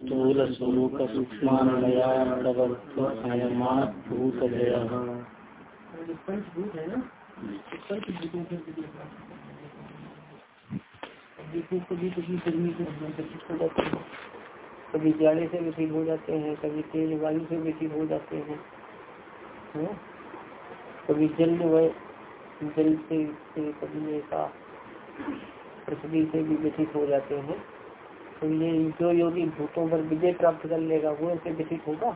स्थूल स्वरूप कभी कभी से कभी जाड़े से व्यतीत हो जाते हैं, कभी तेज वायु से व्यतीत हो जाते हैं कभी जल जल से कभी ऐसा पृथ्वी से भी व्यथित हो जाते हैं। तो ये जो योगी भूतों पर विजय प्राप्त कर लेगा, वो ऐसे व्यतीत होगा?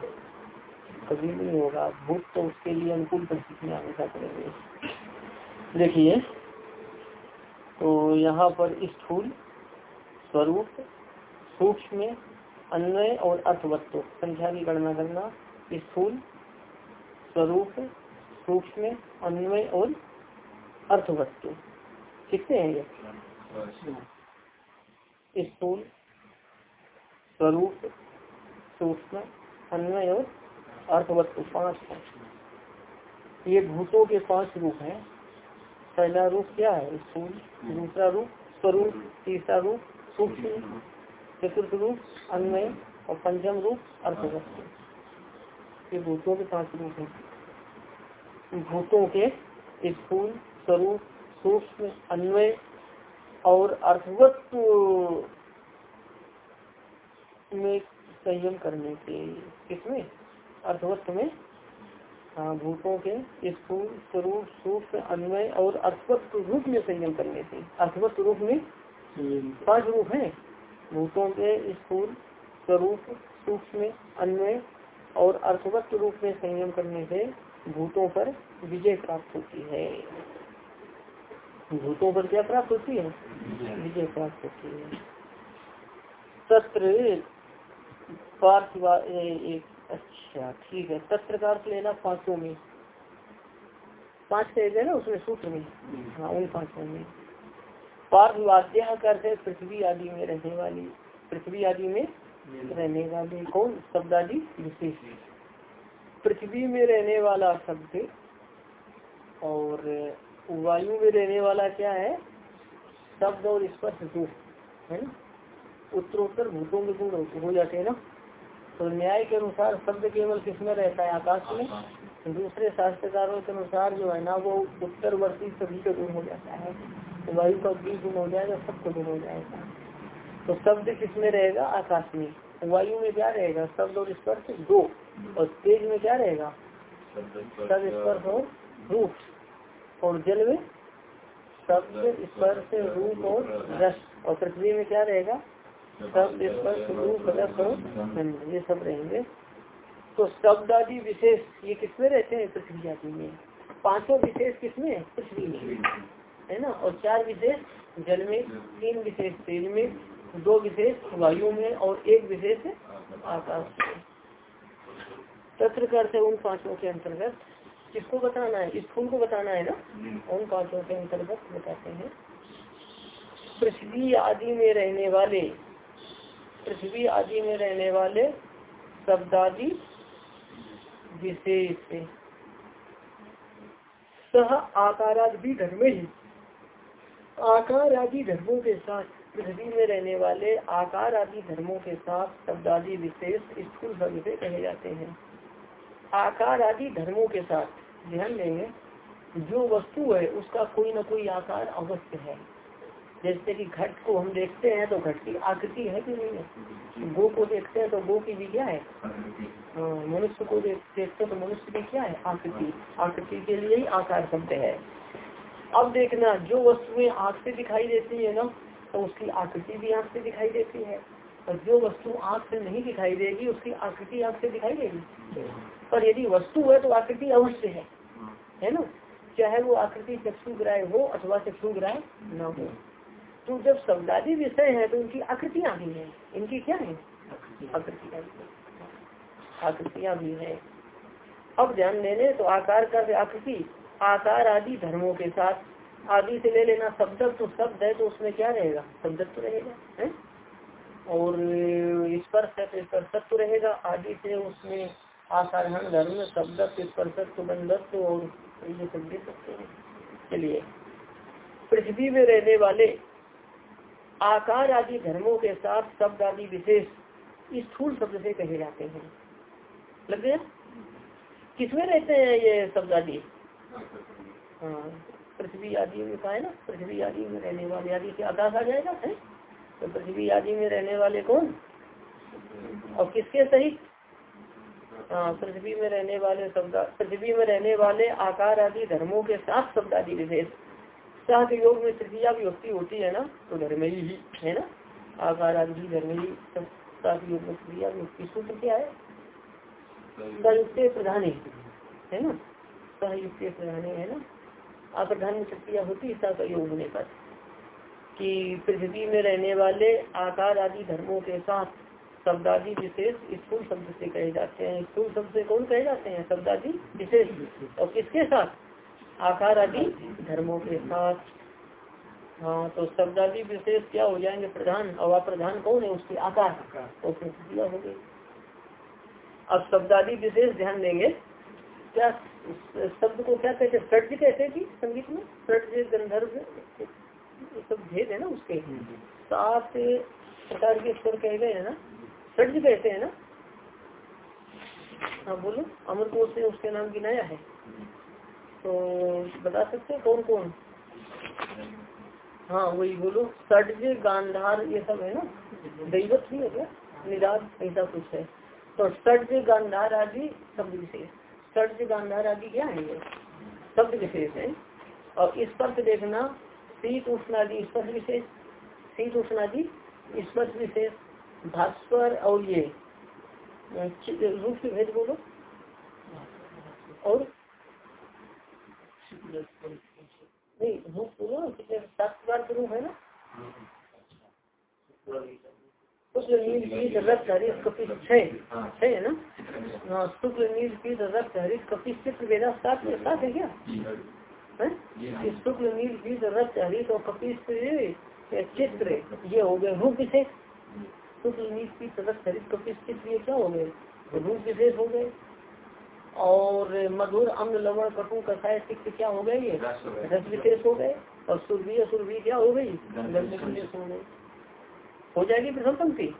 कभी नहीं होगा। भूत तो उसके लिए अनुकूल परिस्थितियाँ हमेशा करेंगे। देखिए तो यहाँ पर स्थूल स्वरूप, सूक्ष्म, अन्वय और अर्थवत्व संख्या की गणना करना। स्थूल स्वरूप, सूक्ष्म, अन्वय और अर्थवत्व कितने हैं ये? स्थूल, स्वरूप, सूक्ष्म, अन्वय और अर्थवत्व पाँच है ये भूतों के पाँच रूप हैं। पहला रूप क्या है? स्थूल, दूसरा रूप स्वरूप, तीसरा रूप सूक्ष्म, चतुर्थ रूप अन्वय और पंचम रूप अर्थवत्व ये भूतों के पाँच रूप हैं। भूतों के स्थूल, स्वरूप, सूक्ष्म, अन्वय और अर्थवत्व में संयम करने के किसमें अर्थवत्व में हाँ भूतों के स्थूल स्वरूप सूक्ष्म अन्वय और अर्थवत्व रूप में संयम करने से अर्थवत्व रूप में पाँच रूप है। भूतों के स्थूल स्वरूप सूक्ष्म अन्वय और अर्थवत्व रूप में संयम करने से भूतों पर विजय प्राप्त होती है। भूतों पर क्या प्राप्त होती है? विजय प्राप्त होती है। सत्र पार्थिवा एक अच्छा ठीक है। सत्र का अर्थ लेना पाँचों में पाँच कह ना उसमें सूत्र में। हाँ उन पाँचों में। पार्थिवाद्य करते पृथ्वी आदि में रहने वाली पृथ्वी आदि में रहने वाले कौन? शब्द आदि विशेष पृथ्वी में रहने वाला शब्द और वायु में रहने वाला क्या है? शब्द और स्पर्श रूप है ना? उत्तरोत्तर भूतों के गुण हो जाते हैं ना? तो न्याय के अनुसार शब्द केवल किसमें रहता है? आकाश में। दूसरे शास्त्रकारों के अनुसार जो है ना वो उत्तरवर्ती सभी का गुण हो जाता है। तो वायु का भी गुण हो जाएगा सबका गुण हो जाएगा। तो शब्द किसमें रहेगा? आकाश में। वायु में क्या रहेगा? शब्द और स्पर्श दो। और तेज में क्या रहेगा? शब्द स्पर्श और रूप। और जल में? शब्द स्पर्श रूप और रस। और पृथ्वी में क्या रहेगा? शब्द स्पर्श रूप रस। और ये सब रहेंगे। तो शब्द आदि विशेष ये किसमें रहते हैं? पृथ्वी आदि में। पाँचों विशेष किसमें पृथ्वी में। है ना? और चार विशेष जल में तीन विशेष तेल में दो विशेष वायु में और एक विशेष आकाश में। तत्र करते उन पाँचों के अंतर्गत। किसको बताना है? स्थूल को बताना है ना? उन पाँचों के अंतर्गत बताते हैं। पृथ्वी आदि में रहने वाले पृथ्वी आदि में रहने वाले शब्दादि विशेष सह आकारादि धर्म ही। आकार आदि धर्मों के साथ पृथ्वी में रहने वाले आकार आदि धर्मों के साथ शब्दादि विशेष स्थूल शब्द से कहे जाते हैं। आकार आदि धर्मों के साथ। ध्यान देंगे जो वस्तु है उसका कोई ना कोई आकार अवश्य है। जैसे कि घट को हम देखते हैं तो घट की आकृति है कि नहीं है? गो को देखते हैं तो गो की भी क्या है? हाँ, मनुष्य को देखते हैं तो मनुष्य की क्या है? आकृति। आकृति के लिए ही आकार शब्द है। अब देखना जो वस्तुएँ आँख से दिखाई देती है ना तो उसकी आकृति भी आँख से दिखाई देती है। और जो वस्तु आँख से नहीं दिखाई देगी उसकी आकृति आँख से दिखाई देगी। पर यदि वस्तु है तो आकृति अवश्य है। है ना? चाहे वो आकृति चक्षु ग्राह हो अथवा चक्षु ग्राह न हो। तो जब शब्दादी विषय है तो उनकी आकृतियाँ भी है। इनकी क्या है? आकृतियाँ भी है। अब ध्यान देने तो आकार का आकृति, आकार आदि धर्मों के साथ आदि से ले लेना शब्द तो शब्द है तो उसमें क्या रहेगा? शब्द तो रहेगा, है? और स्पर्श है तो स्पर्शत्व रहेगा, आदि से उसमें आसाधारण धर्म शब्द स्पर्शत्व, बंधत्व और ये सब दे सकते हैं चलिए पृथ्वी में रहने वाले आकार आदि धर्मों के साथ शब्द आदि विशेष स्थूल शब्द से कहे जाते हैं। लग गया? किसमें रहते हैं ये शब्द आदि? हाँ पृथ्वी आदि में कहा है ना? पृथ्वी आदि में रहने वाले आदि से आकाश आ जाएगा, है? तो पृथ्वी आदि में रहने वाले कौन? और किसके सहित? पृथ्वी में रहने वाले शब्द, पृथ्वी में रहने वाले आकार आदि धर्मों के साथ शब्द आदि विशेष के योग में तृतीया विभक्ति होती है ना तो धर्म ही, है ना? आकार आदि धर्म ही सब योग में तृतीया विभक्ति सूत्र क्या है? संयुक्त प्रधान, है ना? सहयुक्त प्रधान, है ना? अप्रधान में तृतीया होती है का योग होने पर। कि पृथ्वी में रहने वाले आकार आदि धर्मों के साथ शब्दादि विशेष स्थूल शब्द से कहे जाते हैं। स्थूल शब्द से कौन कहे जाते हैं? शब्दादि विशेष। और किसके साथ? आकार आदि धर्मों के साथ। हाँ तो शब्दादि विशेष क्या हो जाएँगे? प्रधान। और प्रधान कौन है? उसके आकार। तो क्रिया हो गई। अब शब्दादि विशेष ध्यान देंगे। क्या शब्द को क्या कहते हैं? सर्ज कहते हैं संगीत में? सर्ज गंधर्व सब भेद है ना उसके? सात प्रकार के स्वर कहे गए है ना? सड्ज कहते हैं ना? हाँ बोलो। अमरकोश से उसके नाम गिनाया है। तो बता सकते कौन कौन हाँ वही बोलो। सड्ज, गांधार, ये सब है ना? दैवत भी है क्या? ऐसा कुछ है। तो सड्ज, गांधार आदि शब्द विशेष। सड्ज, गांधार आदि क्या है ये? शब्द विशेष है। और इस पर देखना, शीत उष्णादि स्पर्श विशेष। शीत उष्णादि स्पर्श विशेष। भास्कर और ये रूप से भेद बोलो। और? नहीं, रूप बोलो कितने रूप है ना? नील रक्त हरित छह है ना? हाँ शुक्ल नील रक्त हरित चित्र वेदा में है क्या? शुक्ल नील रक्त हरित और चित्र, ये हो गए रूप विशेष शुक्ल की सदस्य शरीर कपिस्थित ये क्या हो गए रूप विशेष हो गए। और मधुर अम्ल लवण कटु कसाय सिक्त क्या हो गए ये? रस विशेष हो गए। और सुरभि सुरभि क्या हो गई? विशेष हो गई हो जाएगी प्रथम पंक्ति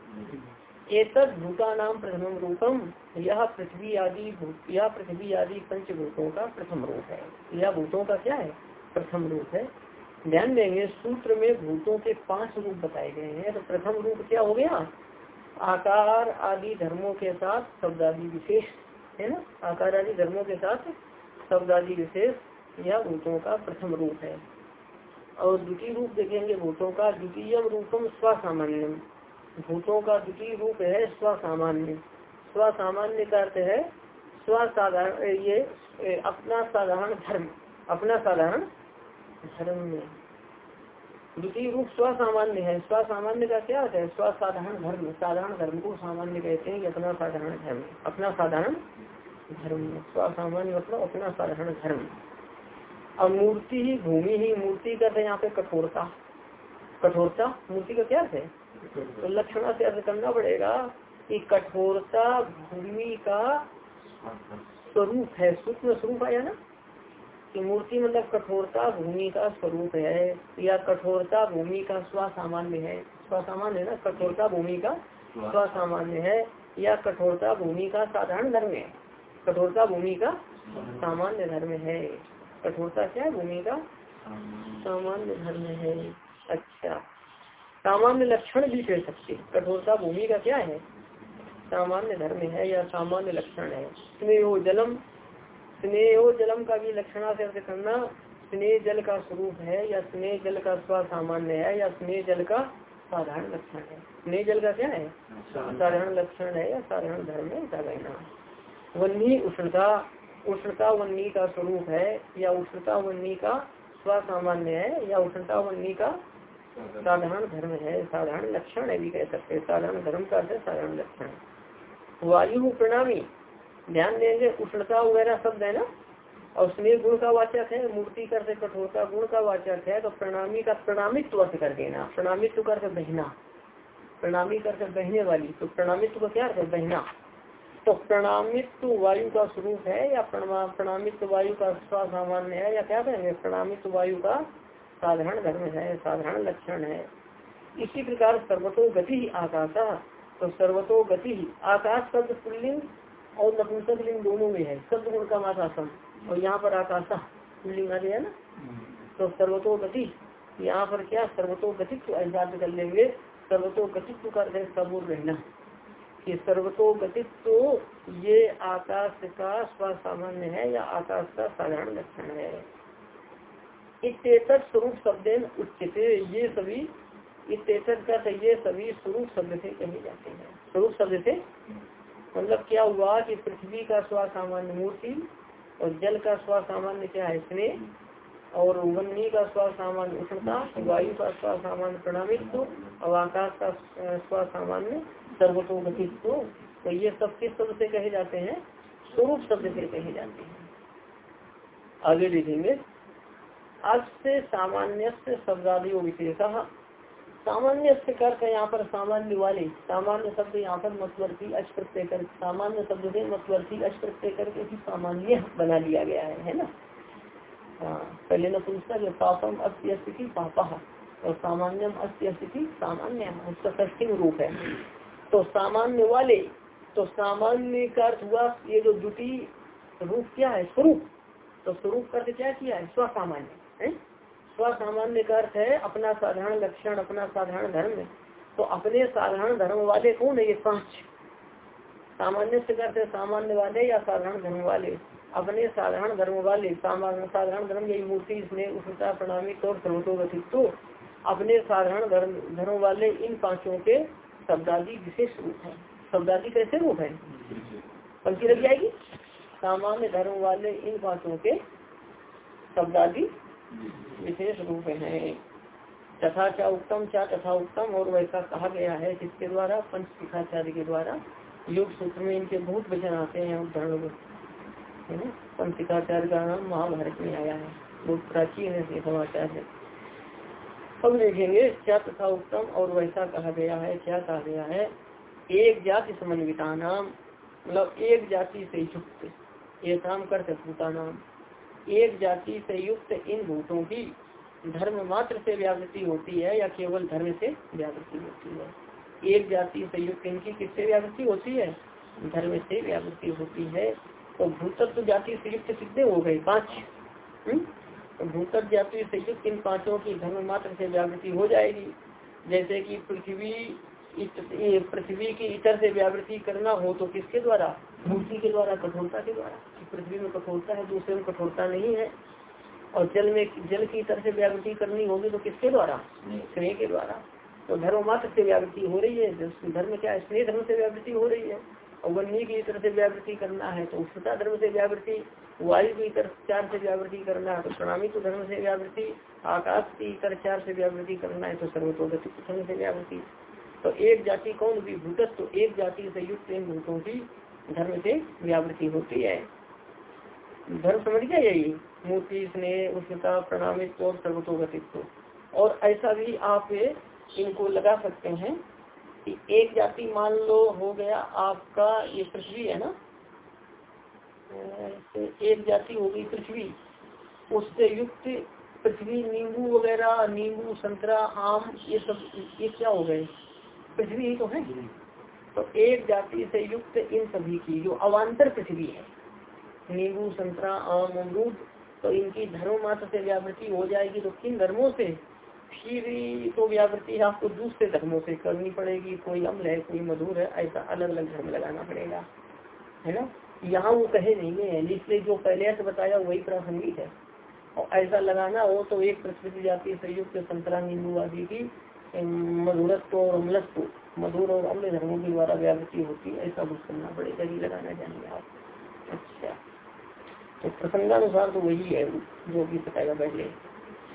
एक भूता नाम प्रथम रूपम यह पृथ्वी आदि यह पृथ्वी आदि पंचभूतों का प्रथम रूप है। यह भूतों का क्या है? प्रथम रूप है। ध्यान देंगे, सूत्र में भूतों के पाँच रूप बताए गए हैं। तो प्रथम रूप क्या हो गया? आकार आदि धर्मों के साथ शब्द आदि विशेष, है ना? आकार आदि धर्मों के साथ शब्द आदि विशेष यह भूतों का प्रथम रूप है। और द्वितीय रूप देखेंगे, भूतों का द्वितीय रूपम स्वसामान्य भूतों का द्वितीय रूप है स्वसामान्य। स्वसामान्य का अर्थ है स्वसाधारण ये अपना साधारण धर्म, अपना साधारण धर्म में। द्वितीय रूप स्वसामान्य है। स्वसामान्य का क्या है? स्वसाधारण धर्म। साधारण धर्म को सामान्य कहते हैं अपना साधारण धर्म। अपना साधारण धर्म। स्वसामान्य मतलब अपना साधारण धर्म। और मूर्ति ही भूमि ही, मूर्ति का यहाँ पे कठोरता। कठोरता, मूर्ति का क्या है? तो लक्षणा से अर्थ करना पड़ेगा कि कठोरता भूमि का स्वरूप है। सूक्ष्म स्वरूप आया ना? कि मूर्ति मतलब कठोरता भूमि का स्वरूप है, या कठोरता भूमि का स्वसामान्य है। स्वसामान्य है ना? कठोरता भूमि का स्वसामान्य है, या कठोरता भूमि का साधारण धर्म है। कठोरता भूमि का सामान्य धर्म है। कठोरता क्या है? भूमि का सामान्य धर्म है। अच्छा। सामान्य लक्षण भी कह सकते कठोरता भूमि का क्या है? सामान्य धर्म है या सामान्य लक्षण है। इसमें जलम स्नेह जलम का भी लक्षणा से अर्थ करना स्नेह जल का स्वरूप है या स्नेह जल का सामान्य है या स्नेह जल का साधारण लक्षण है। स्नेह जल का क्या है? साधारण। लक्षण है या साधारण धर्म है ऐसा कहना। वन्नी उष्णता उष्णता वन्नी का स्वरूप है या उष्णता वन्नी का स्व सामान्य है या उष्णता वन्नी का साधारण धर्म है। साधारण लक्षण है भी कह सकते हैं। साधारण धर्म का साधारण लक्षण। वायु प्रणामी। ध्यान देंगे, उष्णता वगैरह शब्द है ना? और स्नेह गुण का वाचक है, मूर्ति कर से कठोरता गुण का वाचक है तो प्रणामी का प्रणामित्व अर्थ कर देना, प्रणामित्व कर बहना, प्रणामी कर बहने वाली तो प्रणामित्व का क्या है? बहना। तो प्रणामित्व वायु का स्वरूप है, या प्रणामित्व वायु का सामान्य है, या क्या कहेंगे? प्रणामित्व वायु का साधारण धर्म है, साधारण लक्षण है। इसी प्रकार सर्वतो गति आकाश तो सर्वतो गति आकाश शब्द पुल्लिंग और नपुंसक लिंग दोनों में है। शब्द गुण का आकाशम और यहाँ पर आकाशा पुल्लिंग आ गया ना? तो सर्वतो गति यहाँ पर क्या? सर्वतो गतित्व ऐसा कर लेंगे। सर्वतो गतित्व का सबूर रहना। कि सर्वतो गतित्व ये आकाश का सामान्य है या आकाश का साधारण लक्षण है। इतना स्वरूप शब्द उच्चते ये सभी इतना का ये सभी स्वरूप शब्द से कहे जाते हैं। स्वरूप शब्द से मतलब क्या हुआ कि पृथ्वी का स्व सामान्य मूर्ति और जल का स्व सामान्य क्या है? स्नेह। और वन्नी का स्व सामान्य उष्णता, वायु का स्व सामान्य प्रणामित्व और आकाश का स्व सामान्य सर्वतोगतित्व। तो ये सब किस शब्द से कहे जाते हैं? स्वरूप शब्द से कहे जाते हैं। आगे देखेंगे। अस्य सामान्य शब्दादि विशेष। सामान्य अर्थ यहाँ पर सामान्य वाले, सामान्य शब्द यहाँ पर मतवर्थी अच प्रत्यय कर, सामान्य शब्द से मतवर्थी अच प्रत्यय करके ही सामान्य बना लिया गया है है ना? हाँ पहले न पूछता जो पापम अस्य स्थिति पापा और सामान्यम अस्य स्थिति सामान्य उसका ष्ठी रूप है। तो सामान्य वाले तो सामान्य का अर्थ हुआ ये जो द्वितीय रूप क्या है, स्वरूप। तो स्वरूप का क्या किया है? स्वसामान्य स्वसामान्य का अर्थ है अपना साधारण लक्षण, अपना साधारण धर्म तो अपने साधारण धर्म वाले कौन है ये पाँच? सामान्य से करते सामान्य वाले या साधारण धर्म वाले? अपने साधारण धर्म वाले साधारण धर्म यही मूर्ति इसमें उसका प्रणामी और सर्वतोगतित्व तो अपने साधारण धर्म धर्म वाले इन पाँचों के शब्दादी विशेष रूप है। शब्दादी कैसे रूप है? पंक्ति लग जाएगी। सामान्य धर्म वाले इन पाँचों के शब्दादी विशेष रूप है। तथा क्या उत्तम क्या तथा उत्तम और वैसा कहा गया है किसके द्वारा, पंच शिखाचार्य के द्वारा योग सूत्र में इनके बहुत वचन आते हैं उदाहरण है ना? पंच का नाम महाभारत में आया है। बहुत प्राचीन है समाचार। है अब देखेंगे क्या तथा उत्तम और वैसा कहा गया है, क्या कहा गया है? एक जाति समन्विता नाम मतलब एक जाति से युक्त एक काम करते भूता नाम। एक जाति से युक्त इन भूतों की धर्म मात्र से व्यावृत्ति होती है या केवल धर्म से व्यावृत्ति होती है? एक जाति से युक्त इनकी किससे व्यावृत्ति होती है? धर्म से व्यावृत्ति होती है। तो भूतत्व जाति से युक्त कितने हो गए? पाँच। हम्म? तो भूतत्व जाति से युक्त इन पाँचों की धर्म मात्र से व्यावृत्ति हो जाएगी। जैसे कि पृथ्वी पृथ्वी की इतर से व्यावृत्ति करना हो तो किसके द्वारा? मूर्ति के द्वारा, कठोरता के द्वारा। पृथ्वी में कठोरता है दूसरे में कठोरता नहीं है। और जल में जल की तरह से व्यावृत्ति करनी होगी तो किसके द्वारा? स्नेह के द्वारा। तो धर्म मात्र से व्यावृत्ति हो रही है धर्म क्या स्नेह धर्म से व्यावृत्ति हो रही है। और वन्य की तरह से व्यावृत्ति करना है तो उष्णता धर्म से व्यावृत्ति वायु की तरफ़ चार से व्यावृत्ति करना है तो प्रणामी तो धर्म से व्यावृत्ति आकाश की तरह चार से व्यावृत्ति करना है तो सर्वतोगति धर्म से व्यावृत्ति। तो एक जाति कौन भी भूतत्व तो एक जाति से युक्त इन भूतों की धर्म से व्यावृत्ति होती है। धर्म समझ गया यही? मूर्ति स्नेह उसका प्रणामित और सर्वतोगतित्व और ऐसा भी आप इनको लगा सकते हैं कि एक जाति मान लो हो गया आपका ये पृथ्वी है ना? एक जाति हो गई पृथ्वी। उससे युक्त पृथ्वी नींबू वगैरह नींबू संतरा आम ये सब ये क्या हो गए? पृथ्वी ही तो है। तो एक जाति से युक्त इन सभी की जो अवान्तर पृथ्वी है नींबू, संतरा, आम, अमरूद तो इनकी धर्म मात्र से व्यावृत्ति हो जाएगी तो किन धर्मों से? फिर तो व्यावृत्ति आपको दूसरे धर्मों से करनी पड़ेगी, कोई अम्ल है, कोई मधुर है, ऐसा अलग अलग धर्म लगाना पड़ेगा, है ना? यहाँ वो कहे नहीं है इसलिए जो पहले से बताया, वही प्रासंगिक है। और ऐसा लगाना हो तो एक प्रकृति जाति संयुक्त संतरा, नींबू आदि की मधुरत्व और अम्लत्व, मधुर और अम्ल धर्मों के द्वारा व्यावृत्ति होती है, ऐसा कुछ करना पड़ेगा ही लगाना जाएँगे आप। अच्छा। तो प्रसंगानुसार तो वही है जो भी बताएगा पहले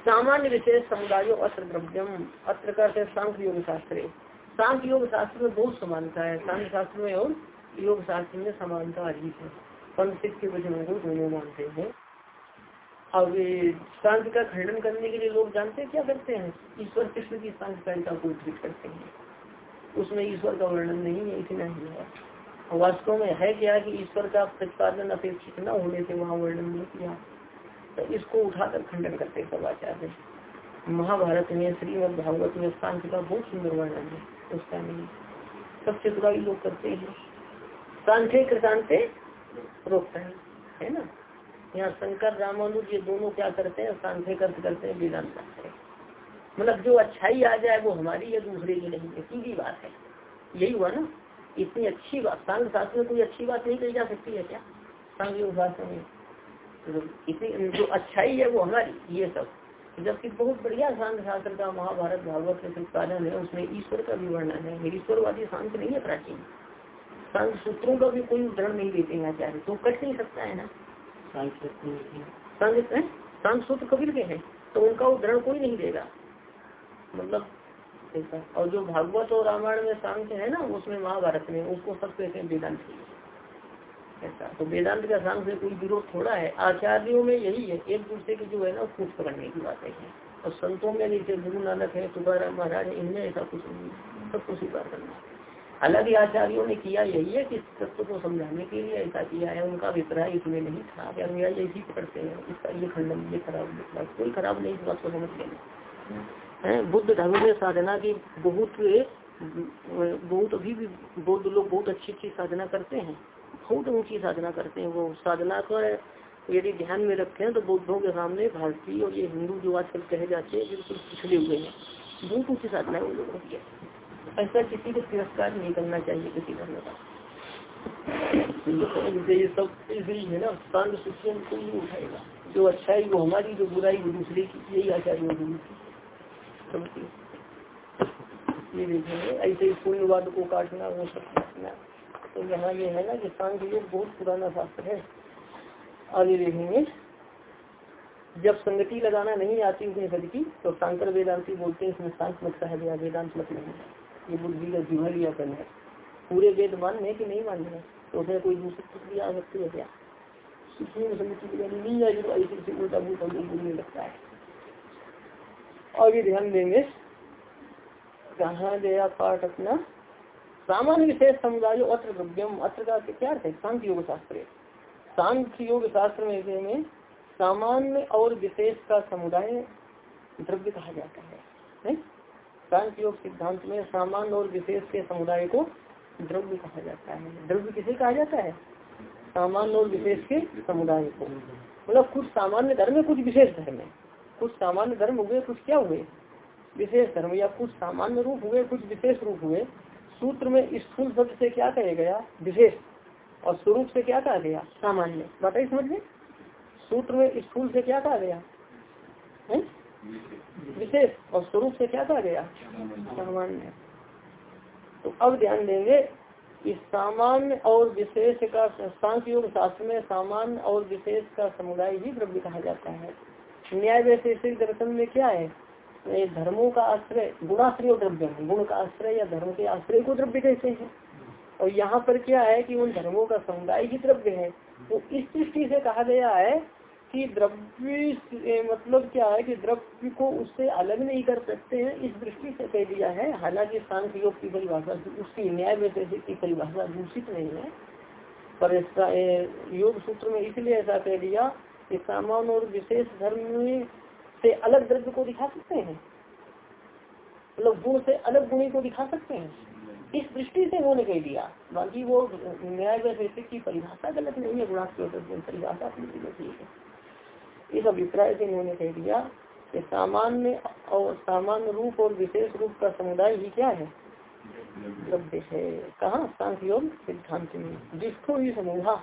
सामान्य विशेष समुदायों अत्र द्रव्यम अत्र का सांख्य योग शास्त्र। सांख्य योग शास्त्र में बहुत समानता है। सांख्य शास्त्र में और योग शास्त्र में समानता अधिक है। पंडित के वचनों को दोनों मानते हैं। अब शांति का खंडन करने के लिए लोग जानते हैं, क्या करते हैं? ईश्वर कृष्ण की सांख्यकारिता को उद्धृत करते हैं। उसमें ईश्वर का वर्णन नहीं है, इतना ही है। वास्तव में है क्या कि ईश्वर का प्रतिपादन अपेक्षित न होने से वहाँ वर्णन नहीं किया? तो इसको उठाकर खंडन करते सब आचार्य महाभारत में श्रीमद भागवत में शांति का बहुत सुंदर वर्णन है। उसका नहीं। सब चतुराई लोग करते हैं। शांति कृतांते रोकता है। है ना? यहाँ शंकर, रामानुज, ये दोनों क्या करते हैं? शांति अर्थ करते हैं, वेदांत शास्त्र मतलब जो अच्छाई आ जाए, वो हमारी या दूसरे की नहीं है। सीधी बात है। यही हुआ ना? इतनी अच्छी बात सांग शास्त्र में कोई अच्छी बात नहीं कही जा सकती है क्या? सांग योग शास्त्र में तो इतनी जो अच्छाई है वो हमारी ये सब। जबकि बहुत बढ़िया सांग शास्त्र का महाभारत भागवत में प्रतिपादन है उसमें ईश्वर का भी वर्णन है। ईश्वरवादी शांत नहीं है प्राचीन। सांग सूत्रों का भी कोई उदाहरण नहीं देते हैं आचार्य तो कट नहीं सकता है ना? सांग सूत्र कबीर के हैं तो उनका उदाहरण कोई नहीं देगा। मतलब ऐसा और जो भागवत और रामायण में सांख्य है ना, उसमें महाभारत में उसको सब कहते हैं वेदांत ऐसा। तो वेदांत का सांग से कोई विरोध थोड़ा है। आचार्यों में यही है। एक दूसरे की जो है ना कूच पकड़ने की बात है। और संतों में जैसे गुरु नानक है, तुकाराम महाराज, इनमें ऐसा कुछ नहीं है। सबको स्वीकार करना हालाँकि आचार्यों ने किया यही है कि तत्व को समझाने के लिए ऐसा किया है। उनका अभिप्राय इसमें नहीं था कि अनुयायी ऐसी पकड़ते हैं। इसका ये खंडन, ये खराब कोई खराब नहीं इस बात को समझ लेना बुद्ध धर्म में साधना की बहुत बहुत अभी भी बौद्ध लोग बहुत अच्छी अच्छी साधना करते हैं, बहुत ऊँची साधना करते हैं वो। साधना को यदि ध्यान में रखें तो बौद्धों के सामने भारतीय और ये हिंदू जो आजकल कहे जाते हैं, बिल्कुल पिछले हुए हैं। बहुत ऊँची साधना है वो लोग हैं ऐसा किसी को तिरस्कार नहीं करना चाहिए किसी धर्म का। ये सब इसलिए है ना शिक्षा कोई नहीं उठाएगा। जो अच्छाई वो हमारी, जो बुराई वो दूसरे की, यही आचार्यों की। ये देखेंगे ऐसे पुण्यवाद को काटना वो सब काटना तो यहाँ ये है ना कि सांख्य योग बहुत पुराना शास्त्र है। आगे देखेंगे। जब संगति लगाना नहीं आती उपनिषद की तो शंकर वेदांति बोलते हैं, इसमें शांत मत कहा गया, वेदांत मत नहीं ये बुद्धि का लिया करना है। पूरे वेद मानने की नहीं मानने तो उसमें कोई दूसरी प्रक्रिया आ सकती है क्या? संगति लगानी नहीं आएगी तो ऐसे उल्टा उल्टा बोलने लगता है। आगे ध्यान देंगे। कहा गया पाठ अपना? सामान्य विशेष समुदाय, अत्र द्रव्यम अत्र का क्या है? सांख्य योग शास्त्र। सांख्य योग शास्त्र में में सामान्य और विशेष का समुदाय द्रव्य कहा जाता है सांख्य योग सिद्धांत में सामान्य और विशेष के समुदाय को द्रव्य कहा जाता है। द्रव्य किसे कहा जाता है? सामान्य और विशेष के समुदाय को। मतलब कुछ सामान्य धर्म है, कुछ विशेष धर्म है। कुछ सामान्य धर्म हुए, कुछ क्या हुए? विशेष धर्म, या कुछ सामान्य रूप हुए, कुछ विशेष रूप हुए। सूत्र में स्थूल शब्द से क्या कहे गया? विशेष। और स्वरूप से क्या कहा गया? सामान्य। बताइए, समझ में? सूत्र में स्थूल से क्या कहा गया? विशेष। और स्वरूप से क्या कहा गया? सामान्य। तो अब ध्यान देंगे, इस सामान्य और विशेष का सांख्य शास्त्र में सामान्य और विशेष का समुदाय ही द्रव्य कहा जाता है। न्याय वैशेषिक दर्शन में क्या है? धर्मों का आश्रय, गुणाश्रय और द्रव्य गुण का आश्रय या धर्म के आश्रय को द्रव्य कहते हैं। और यहाँ पर क्या है कि उन धर्मों का समुदाय ही द्रव्य है। तो इस दृष्टि से कहा गया है कि द्रव्य मतलब क्या है कि द्रव्य को उससे अलग नहीं कर सकते हैं। इस दृष्टि से कह दिया है। हालाँकि सांख्य योग की परिभाषा उसकी न्याय वैशेषिक की परिभाषा दूषित नहीं है। पर योग सूत्र में इसलिए ऐसा कह दिया कि सामान्य और विशेष धर्म से अलग द्रव्य को दिखा सकते हैं। मतलब गुण से अलग गुणी को दिखा सकते हैं। इस दृष्टि से उन्होंने कह दिया। बाकी वो न्याय वैशेषिक की परिभाषा गलत नहीं है गुणात्म परिभाषा ठीक है। इस अभिप्राय से इन्होंने कह दिया कि सामान्य और सामान्य रूप और विशेष रूप का समुदाय ही क्या है? द्रव्य है। कहा? सिद्धांत में। जिसको भी समूहा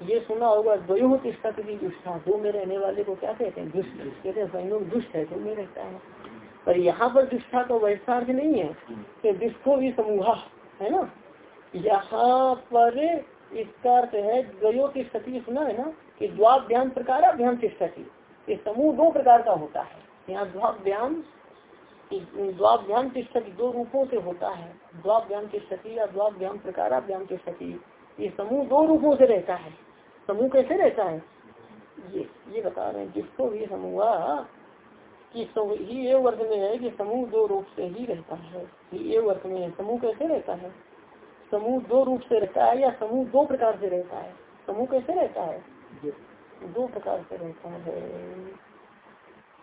ये सुना होगा, द्वयो तिष्ठा की दुष्टा दो में रहने वाले को क्या कहते हैं? दुष्ट। कहते हैं संयोग दुष्ट है दो में रहता है। पर यहाँ पर दुष्टा तो वैसा अर्थ नहीं है कि दुष्टो भी समूह है ना? यहाँ पर इसका अर्थ है, द्वयो की स्थिति, सुना है ना? कि द्वाभ्याम प्रकार अभ्याम तिष्ठती ये समूह दो प्रकार का होता है। यहाँ द्वाभ्याम द्वाभ्याम तिष्ठती दो रूपों से होता है। द्वाभ्याम तिष्ठती या द्वाभ्याम प्रकार अभ्याम तिष्ठती ये समूह दो रूपों से रहता है। समूह कैसे रहता है? ये ये बता रहे हैं जिसको भी समूह कि ही ये वर्ग में है कि समूह दो रूप से ही रहता है। ये वर्ग में है समूह कैसे रहता है? समूह दो रूप से रहता है या समूह दो प्रकार से रहता है? समूह कैसे रहता है? दो। प्रकार से रहता है।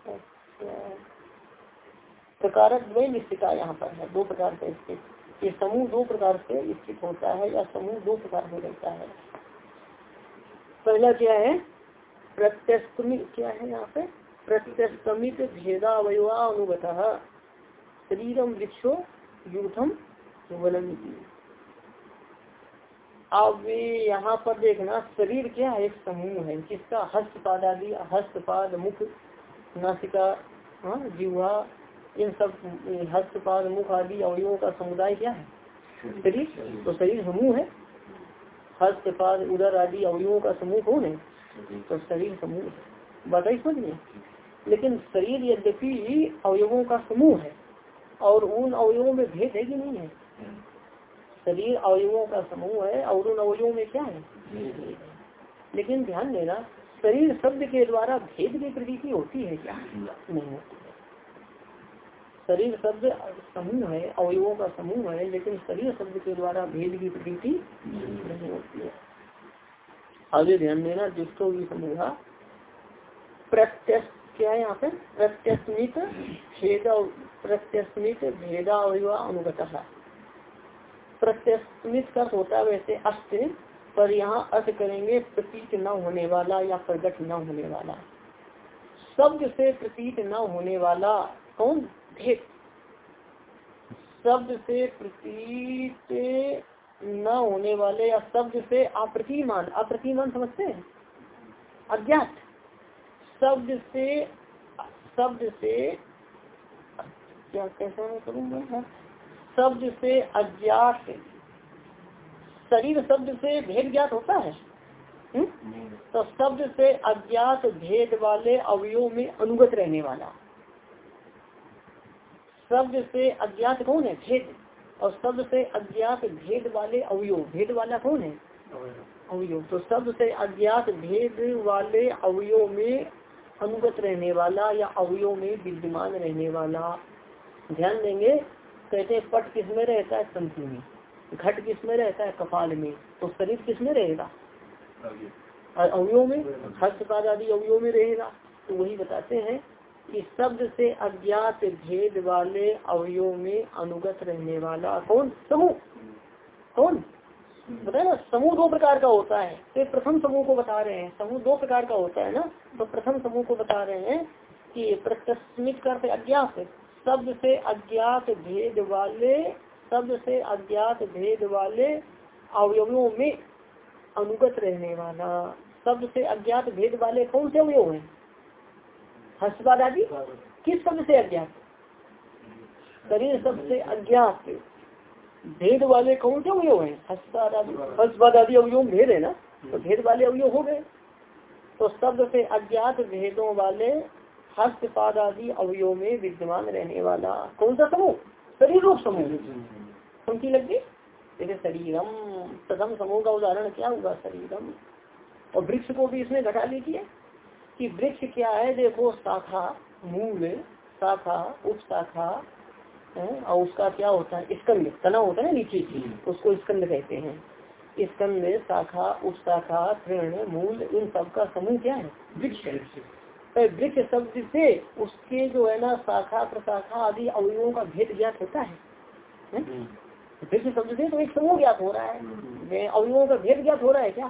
अच्छा। प्रकार निश्चिता यहाँ पर है दो प्रकार से स्थित ये समूह दो प्रकार से स्थित होता है या समूह दो प्रकार से रहता है। पहला क्या है? प्रत्यस्तमित क्या है यहाँ पे? प्रत्यस्तमित भेदावयवा अनुगत शरीरम वृक्षो यूथम वनमिति अब यहाँ पर देखना शरीर क्या है? एक समूह है। किसका हस्तपाद आदि हस्तपाद मुख नासिका हाँ जीवा इन सब हस्तपाद मुख आदि अवयवों का समुदाय क्या है? शरीर। तो शरीर समूह है। हस्तपाद उदर आदि अवयवों का समूह कौन है तो शरीर समूह है। बताइए समझिए लेकिन शरीर यद्यपि अवयवों का समूह है और उन अवयवों में भेद है कि नहीं है? शरीर अवयवों का समूह है और उन अवयवों में क्या है? लेकिन ध्यान देना, शरीर शब्द के द्वारा भेद की प्रतीति होती है क्या? नहीं होती। शरीर शब्द समूह है, अवयवों का समूह है, लेकिन शरीर शब्द के द्वारा भेद की प्रती नहीं होती है। आगे ध्यान देना, जिसको भी समूह, प्रत्यक्ष क्या है यहाँ पे? प्रत्यस्मित भेद प्रत्यस्मित भेदा अवयवा अनुगत। प्रत्यस्मित का होता वैसे अस्त, पर यहाँ अर्थ करेंगे प्रतीत न होने वाला या प्रगट न होने वाला। शब्द से प्रतीत न होने वाला कौन? भेद शब्द से प्रतीत न होने वाले या शब्द से अप्रतिमान। अप्रतिमान समझते हैं? अज्ञात। शब्द से शब्द से क्या कैसे मैं करूँगा? शब्द से अज्ञात। शरीर शब्द से भेद ज्ञात होता है? हुँ? तो शब्द से अज्ञात भेद वाले अवयों में अनुगत रहने वाला। शब्द से अज्ञात कौन है? भेद। और शब्द से अज्ञात भेद वाले अवयव। भेद वाला कौन है? अवयव। तो शब्द से अज्ञात भेद वाले अवयव में अनुगत रहने वाला या अवयव में विद्यमान रहने वाला। ध्यान देंगे कहते हैं पट किसमें रहता है? तंतु में। घट किसमें रहता है? कपाल में। तो शरीर किसमें रहेगा? अवयव। में। हस्तपाद आदि अवयव में रहेगा। तो वही बताते हैं कि शब्द से अज्ञात भेद वाले अवयव में अनुगत रहने वाला कौन? समूह। कौन? बताए ना, समूह दो प्रकार का होता है। तो प्रथम समूह को बता रहे हैं। समूह दो प्रकार का होता है ना? तो प्रथम समूह को बता रहे हैं कि प्रत्यस्मित करते अज्ञात। शब्द से अज्ञात भेद वाले, शब्द से अज्ञात भेद वाले अवयवों में अनुगत रहने वाला। शब्द से अज्ञात भेद वाले कौन से अवयव हैं? हस्तपाद आदि किस शब्द से अज्ञात? शरीर शब्द से अज्ञात। भेद वाले कौन से अवयव है? हस्तपाद आदि हस्तपाद आदि अवयव भेद है ना? तो भेद वाले अवयव हो गए। तो शब्द से अज्ञात भेदों वाले हस्तपाद आदि अवयव में विद्यमान रहने वाला कौन सा समूह? शरीर रूप समूह। पंक्ति लग गई? जैसे शरीरम, प्रथम समूह का उदाहरण क्या होगा? शरीरम। और वृक्ष को भी इसमें घटा लीजिए। कि वृक्ष क्या है? देखो शाखा मूल शाखा उप शाखा और उसका क्या होता है? स्कंद। तना होता है नीचे की। उसको स्कंद कहते हैं। स्कंद शाखा उप शाखा तृण मूल इन सब का समूह क्या है? वृक्ष वृक्ष। शब्द से उसके जो है ना शाखा प्रशाखा आदि अवयवों का भेद ज्ञात होता है। वृक्ष शब्द से तो एक समूह ज्ञात हो रहा है। अवयवों का भेद ज्ञात हो रहा है क्या?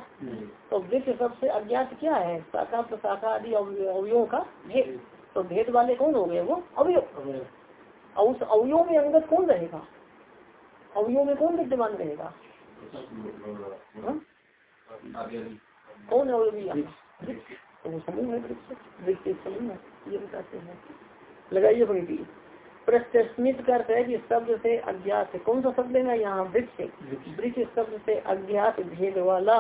तो वृक्ष शब्द से अज्ञात क्या है? शाखा प्रशाखा आदि अवयवों का भेद। तो भेद वाले कौन हो गए? वो अवयव। और उस अवयव में अंगत कौन रहेगा? अवयव में कौन विद्यमान रहेगा? कौन अवयवी तो वो समूह है वृक्ष। समूह है ये बताते हैं। लगाइए पंक्ति। प्रत्यस्मित का अर्थ है कि शब्द से अज्ञात कौन सा शब्द लेना यहाँ वृक्ष वृक्ष। शब्द से अज्ञात भेद वाला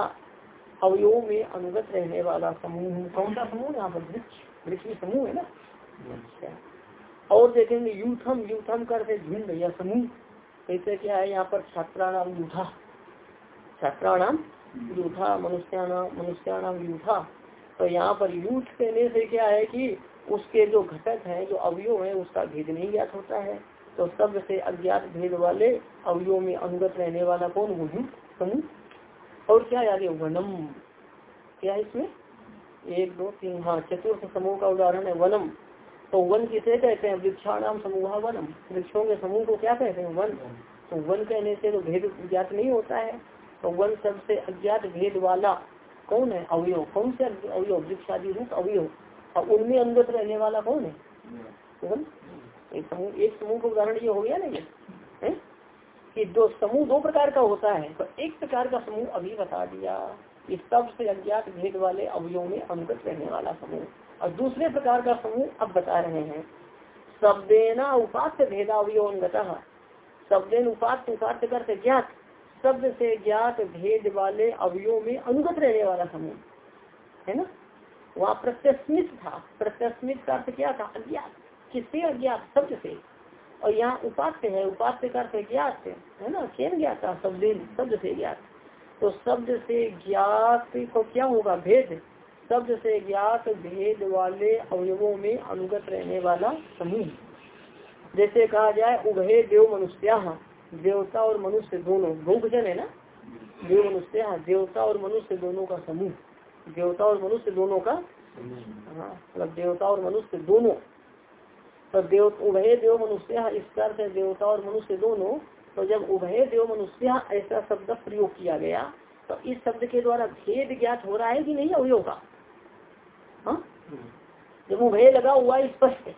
अवयवों में अनुगत रहने वाला समूह कौन सा समूह? यहाँ पर वृक्ष। वृक्ष समूह है ना? अच्छा। और देखेंगे यूथम। यूथम करते झुंड या समूह। ऐसे क्या है? यहाँ पर छात्राणाम यूथा। छात्राणाम यूथा। मनुष्याणाम मनुष्याणाम यूथा। तो यहाँ पर यूथ कहने से क्या है कि उसके जो घटक है, जो अवयव है, उसका भेद नहीं ज्ञात होता है। तो शब्द से अज्ञात भेद वाले अवयव में अंगत रहने वाला कौन? समूह और क्या याद है? वनम। क्या है इसमें? एक, दो, तीन हाँ चतुर्थ समूह का उदाहरण है, वनम। तो वन किसे कहते हैं? वृक्षाणाम समूह वनम। वृक्षों के समूह को क्या कहते हैं? वन। तो वन कहने से तो भेद ज्ञात नहीं होता है। तो वन सबसे अज्ञात भेद वाला कौन है? अवयव। कौन से अवयव? वृक्षादि रूप अवयव। और उनमें अंगत रहने वाला कौन है? एक समूह एक समूह का उदाहरण ये हो गया ना ये कि दो समूह दो प्रकार का होता है तो एक प्रकार का समूह अभी बता दिया, कि सबसे अज्ञात भेद वाले अवयव में अंगत रहने वाला समूह। और दूसरे प्रकार का समूह अब बता रहे हैं, शब्देना उपास्य भेदावयो अंगत, शब्देन उपास्य उपास्य करते ज्ञात, शब्द से ज्ञात भेद वाले अवयव में अनुगत रहने वाला समूह, है ना? वहाँ प्रत्यस्मित था। प्रत्यस्मित का अर्थ क्या था? अज्ञात। किससे अज्ञात? शब्द से। और यहाँ उपास्य है। उपास्य का अर्थ ज्ञात है। ना? केन ज्ञात था? शब्द शब्द से ज्ञात। तो शब्द से ज्ञात को क्या होगा? भेद। शब्द से ज्ञात भेद वाले अवयवों में अनुगत रहने वाला समूह। जैसे कहा जाए, उभय देव मनुष्या। देवता और मनुष्य दोनों। बहुवचन है ना? देव मनुष्य, देवता और मनुष्य दोनों का समूह। देवता और मनुष्य दोनों का? हाँ मतलब देवता और मनुष्य दोनों। तो देव उभय देव मनुष्य इसका अर्थ है देवता और मनुष्य दोनों। तो जब उभय देव मनुष्य ऐसा शब्द प्रयोग किया गया तो इस शब्द के द्वारा भेद ज्ञात हो रहा है कि नहीं अवयोग का? हाँ? जब उभय लगा हुआ स्पष्ट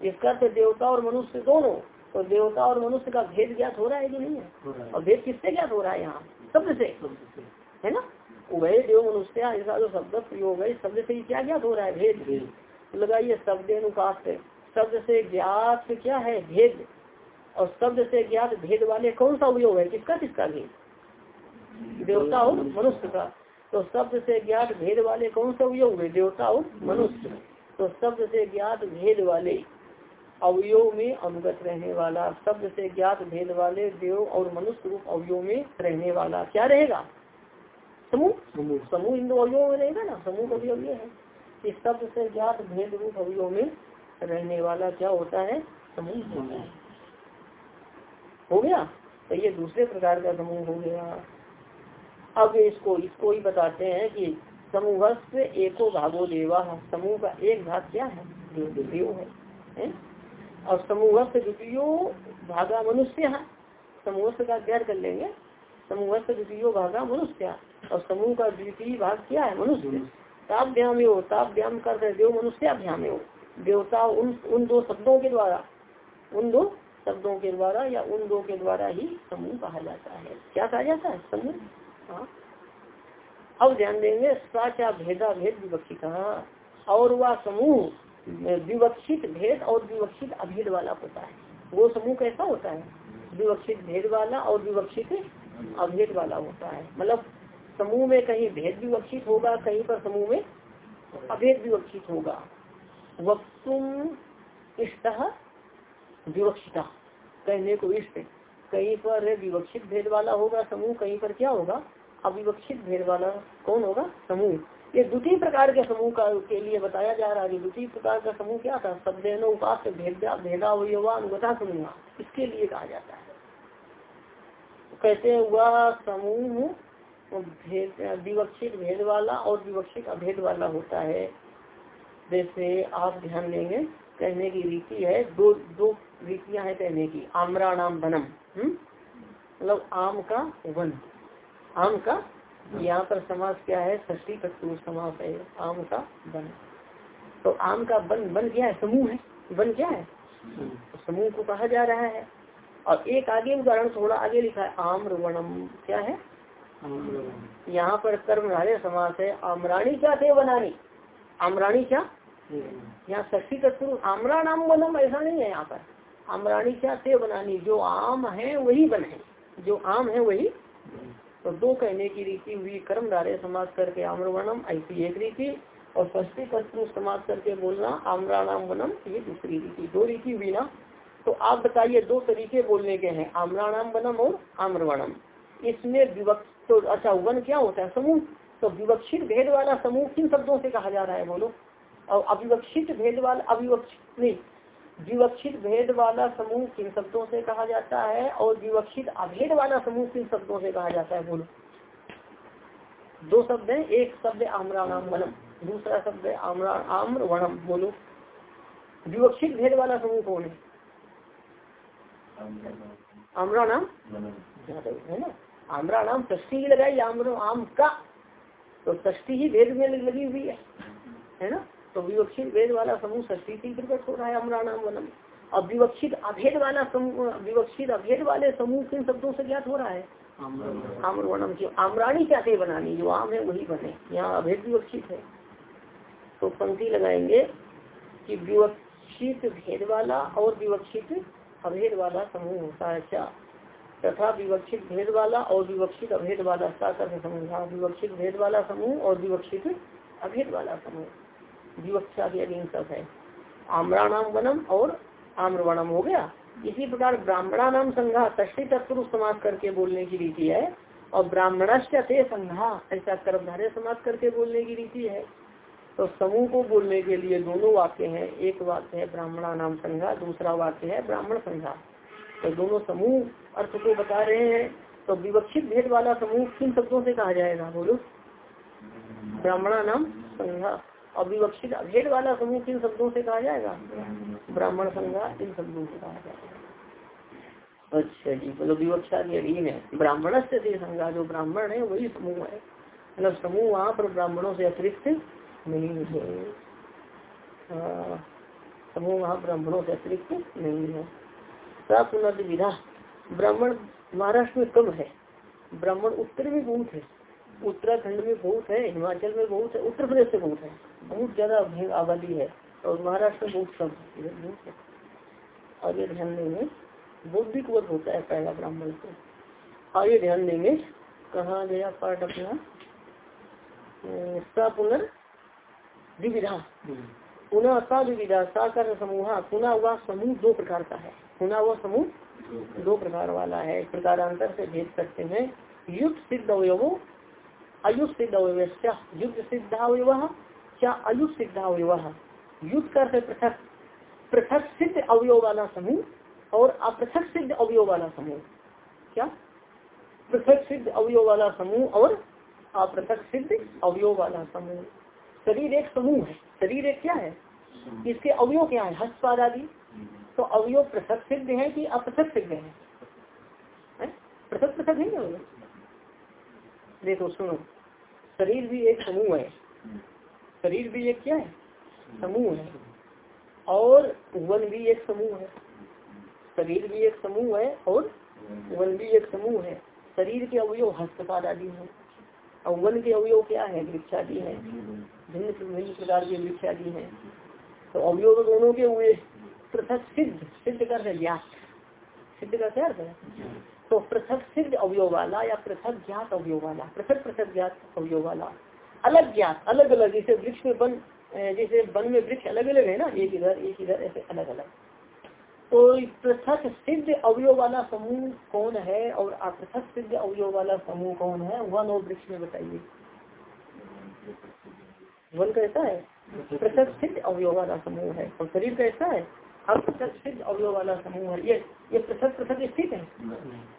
इसका अर्थ देवता और मनुष्य दोनों। तो देवता और मनुष्य का भेद ज्ञात हो रहा है कि नहीं है? और भेद किससे ज्ञात हो रहा है यहाँ? शब्द से। है ना? उभय देव मनुष्य ऐसा जो शब्द प्रयोग है शब्द से क्या ज्ञात हो रहा है? भेद लगाइए, शब्द अनुपात शब्द से ज्ञात क्या है? भेद। और शब्द से ज्ञात भेद वाले कौन सा उपयोग है? किसका किसका भेद? देवता और मनुष्य का। तो शब्द से ज्ञात भेद वाले कौन सा उपयोग है देवता और मनुष्य। तो शब्द से ज्ञात भेद वाले अवयव में अनुगत रहने वाला, शब्द से ज्ञात भेद वाले देव और मनुष्य रूप अवयव में रहने वाला क्या रहेगा? समूह? समूह। इन दो अवयव में रहेगा ना? समूह का भी अवयव है। इस शब्द से ज्ञात भेद रूप अवयव में रहने वाला क्या होता है? समूह होता है। हो गया? तो ये दूसरे प्रकार का समूह हो गया। अब इसको इसको ही बताते हैं कि समूह से एको भागो देवा। समूह का एक भाग क्या है? देव है, है? और समूह से द्वितीय भागा मनुष्य। है समूह से का अध्ययन कर लेंगे। समूह से द्वितीय भागा मनुष्य। और समूह का द्वितीय भाग क्या है? मनुष्य। ताभ्याम हो ताभ्याम कर रहे देव मनुष्याभ्याम हो देवता उन उन दो शब्दों के द्वारा उन दो शब्दों के द्वारा या उन दो के द्वारा ही समूह कहा जाता है। क्या कहा जाता है? समूह। हाँ। अब ध्यान देंगे साचा भेदा भेद विवक्षित। और वह समूह विवक्षित भेद और विवक्षित अभेद वाला होता है। वो समूह कैसा होता है? विवक्षित भेद वाला और विवक्षित अभेद वाला होता है। मतलब समूह में कहीं भेद विवक्षित होगा, कहीं पर समूह में अभेद विवक्षित होगा। वक्तुम इष्ट विवक्षिता। कहने को इष्ट, कहीं पर विवक्षित भेद वाला होगा समूह, कहीं पर क्या होगा? अविवक्षित भेद वाला कौन होगा? समूह। ये द्वितीय प्रकार के समूह का के लिए बताया जा रहा है द्वितीय प्रकार का समूह क्या था? शब्द उपास भेदा भेदावयवानुगता समूह। इसके लिए कहा जाता है। कहते हैं वह समूह विवक्षित भेद वाला और विवक्षित अभेद वाला होता है। जैसे आप ध्यान देंगे कहने की रीति है दो दो रीतियाँ हैं कहने की आमरा नाम बनम हम्म? मतलब आम का वन। आम का यहाँ पर समाज क्या है? षष्टी कस्तूर समाज है आम का वन। तो आम का वन बन क्या है? समूह है। वन क्या है? समूह। को कहा जा रहा है। और एक आगे उदाहरण थोड़ा आगे लिखा है आम्र वनम क्या है? यहाँ पर कर्म समाज है। आमराणी क्या थे बनानी आमराणी क्या? यहाँ षष्ठी तत्व आमरा नाम वनम, ऐसा नहीं है यहाँ पर। आमराणी क्या थे बनानी जो आम है, वही बने। जो आम है, वही तो दो कहने की रीति हुई, कर्म धारे समाज करके आम्रवनम, ऐसी एक रीति। और षष्ठी तत्व समाज करके बोलना आम्रा नाम वनम, ये दूसरी रीति। दो रीति हुई ना? तो आप बताइए, दो तरीके बोलने के हैं आम्रा नाम वनम और आम्रवनम। इसमें विवक्त तो अच्छा वन क्या होता है? समूह। तो विवक्षित भेद वाला समूह किन शब्दों से कहा जा रहा है बोलो? और अविवक्षित भेद वाला अविवक्षित नहीं विवक्षित भेद वाला समूह किन शब्दों से कहा जाता है? और विवक्षित अभेद वाला समूह किन शब्दों से कहा जाता है बोलो? दो शब्द है एक शब्द आम्रा नाम वनम दूसरा शब्द है आम्रा आम्र वनम बोलो। विवक्षित भेद वाला समूह कौन है? आम्रा नाम है ना? आम्रा नाम षष्ठी ही लगाई, आम्र, आम का? तो षष्ठी ही भेद में लगी हुई है है ना? तो विवक्षित भेद वाला समूह षष्ठी से प्रकट हो रहा है अमरा नाम वनम। अब विवक्षित अभेद वाला समूह, विवक्षित अभेद वाले समूह किन शब्दों से ज्ञात हो रहा है? आम्र आम्रवणम की, आम्राणी चाहते बनानी? जो आम है वही बने। यहाँ अभेद विवक्षित है। तो पंक्ति लगाएँगे कि विवक्षित भेद वाला और विवक्षित अभेद वाला समूह होता है अच्छा तथा विवक्षित भेद वाला और विवक्षित अभेद वाला साकर समूह विवक्षित भेद वाला समूह और विवक्षित अभेद वाला समूह। विवक्षा के अधीन सब है। आम्राणाम वनम और आम्रवणम हो गया। इसी प्रकार ब्राह्मणा नाम संघा तष्टि तत्पुरुष समाज करके बोलने की रीति है और ब्राह्मणस्य संघा, ऐसा कर्मधारे समाज करके बोलने की रीति है। तो समूह को बोलने के लिए दोनों वाक्य हैं। एक वाक्य है ब्राह्मणा नाम संघा, दूसरा वाक्य है ब्राह्मण संघा। तो दोनों समूह अर्थ को बता रहे हैं तो विवक्षित भेद वाला समूह किन शब्दों से कहा जाएगा? बोलो। ब्राह्मणा नाम संघा और विवक्षित अभेद वाला समूह किन शब्दों से कहा जाएगा? ब्राह्मण संघा इन शब्दों से कहा जाएगा। अच्छा जी मतलब विवक्षा के अधीन है। ब्राह्मण से संघा जो ब्राह्मण है, वही समूह है। मतलब समूह वहाँ पर ब्राह्मणों से अतिरिक्त नहीं है। समूह वहाँ ब्राह्मणों से अतिरिक्त नहीं है। पुनर्विधा। ब्राह्मण महाराष्ट्र में कम है। ब्राह्मण उत्तर में बहुत है। उत्तराखंड में बहुत है हिमाचल में बहुत है उत्तर प्रदेश में बहुत है। बहुत ज़्यादा आबादी है और महाराष्ट्र में बहुत कम है। आगे ध्यान देंगे। बौद्धिक वर्ग होता है पहला ब्राह्मण को। आगे ध्यान देंगे। कहा गया पाठ अपना? पुनर् द्विविधा। पुनः सा द्विविधा सा कर समूह। पुनः वह समूह दो प्रकार का है। पुनः वह समूह दो प्रकार वाला है। इस प्रकारांतर से भेद सकते हैं। युद्ध सिद्ध अवयवो अयुद्ध सिद्ध अवयव युद्ध सिद्ध अवयव क्या अयुद्ध सिद्ध अवयव? युद्ध कर पृथक। पृथक सिद्ध अवयव वाला समूह और अपृथक सिद्ध अवयव वाला समूह। क्या? पृथक सिद्ध अवयव वाला समूह और अपृथक सिद्ध अवयव वाला समूह। शरीर एक समूह है। शरीर एक क्या है? इसके अवयव क्या है? हस्तपाद आदि। तो अवयव पृथक सिद्ध है कि अपृथक सिद्ध है? पृथक पृथक है देखो सुनो। शरीर भी एक समूह है। शरीर भी एक क्या है? समूह है। और वन भी एक समूह है। शरीर भी एक समूह है और वन भी एक समूह है। शरीर के अवयव हस्तपाद आदि है। और वन के अवयव क्या है? वृक्षादि है। भिन्न भिन्न प्रकार के वृक्षादि है। तो अवयव दोनों के हुए। पृथक सिद्ध सिद्ध कर ज्ञात। सिद्ध का क्या अर्थ? है तो पृथक सिद्ध अवयव वाला या पृथक ज्ञात अवयव वाला? पृथक पृथक ज्ञात अवयव वाला। अलग ज्ञात, अलग अलग। जैसे वृक्ष में बन जैसे वन में वृक्ष अलग अलग है ना? एक इधर एक इधर, ऐसे अलग अलग तो पृथक सिद्ध अवयव वाला समूह कौन है? और अपृथक सिद्ध अवयव वाला समूह कौन है? वन और वृक्ष में बताइए। वन कैसा है? पृथक सिद्ध अवयव वाला समूह है। और शरीर कैसा है? अब पृथक सिद्ध अवयव वाला समूह है। ये ये पृथक पृथक स्थित है।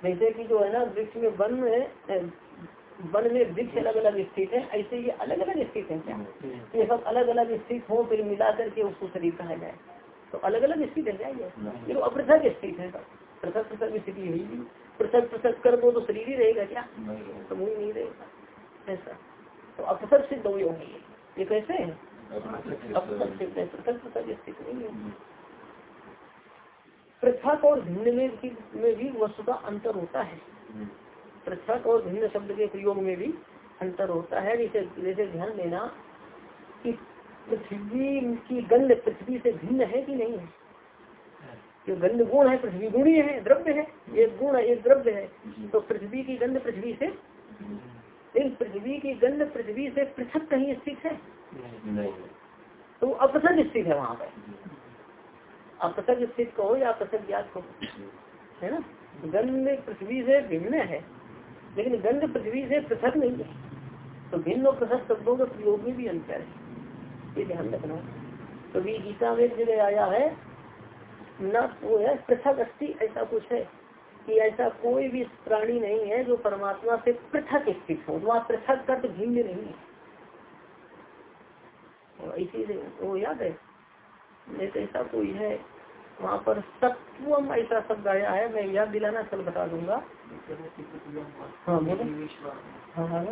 जैसे कि जो है ना, वृक्ष में वन में वन में वृक्ष अलग अलग स्थित है, ऐसे ये अलग अलग स्थित है क्या? ये सब अलग अलग स्थित हो, फिर मिला करके उसको शरीर कहा जाए। तो अलग अलग स्थित है क्या ये? तो अपृथक स्थित है। पृथक पृथक स्थिति हुई पृथक पृथक कर दो तो शरीर ही रहेगा क्या? समूह नहीं रहेगा। ऐसा। तो अपृथक सिद्ध अवयव है ये कैसे है? अपृथक सिद्ध है। पृथक पृथक स्थित नहीं है। पृथक और भिन्न में भी, में भी वस्तु का अंतर होता है। पृथक और भिन्न शब्द के प्रयोग में भी अंतर होता है। जैसे जैसे ध्यान देना कि पृथ्वी की गंध पृथ्वी से भिन्न है कि नहीं है? जो गंध गुण है पृथ्वी गुणी है द्रव्य है एक गुण है एक द्रव्य है तो पृथ्वी की गंध पृथ्वी से इन पृथ्वी की गंध पृथ्वी से पृथक कहीं स्थित है? तो अपसर स्थित है वहाँ पर। अपसक स्थित कहो या अपसक ज्ञात कहो है। ना? गंध पृथ्वी से भिन्न है, लेकिन गंध पृथ्वी से पृथक नहीं है। तो भिन्न और पृथक शब्दों के प्रयोग में भी अंतर है। ये ध्यान रखना। तो भी गीता में जगह आया है, न वो है, पृथक अस्थि, ऐसा कुछ है कि ऐसा कोई भी प्राणी नहीं है जो परमात्मा से पृथक स्थित हो। वहाँ पृथक का तो भिन्न नहीं है। इसी से वो याद है जैसे ऐसा कोई है वहाँ पर सत्वम ऐसा शब्द आया है मैं याद दिलाना कल बता दूँगा। हाँ बोलो। हाँ हाँ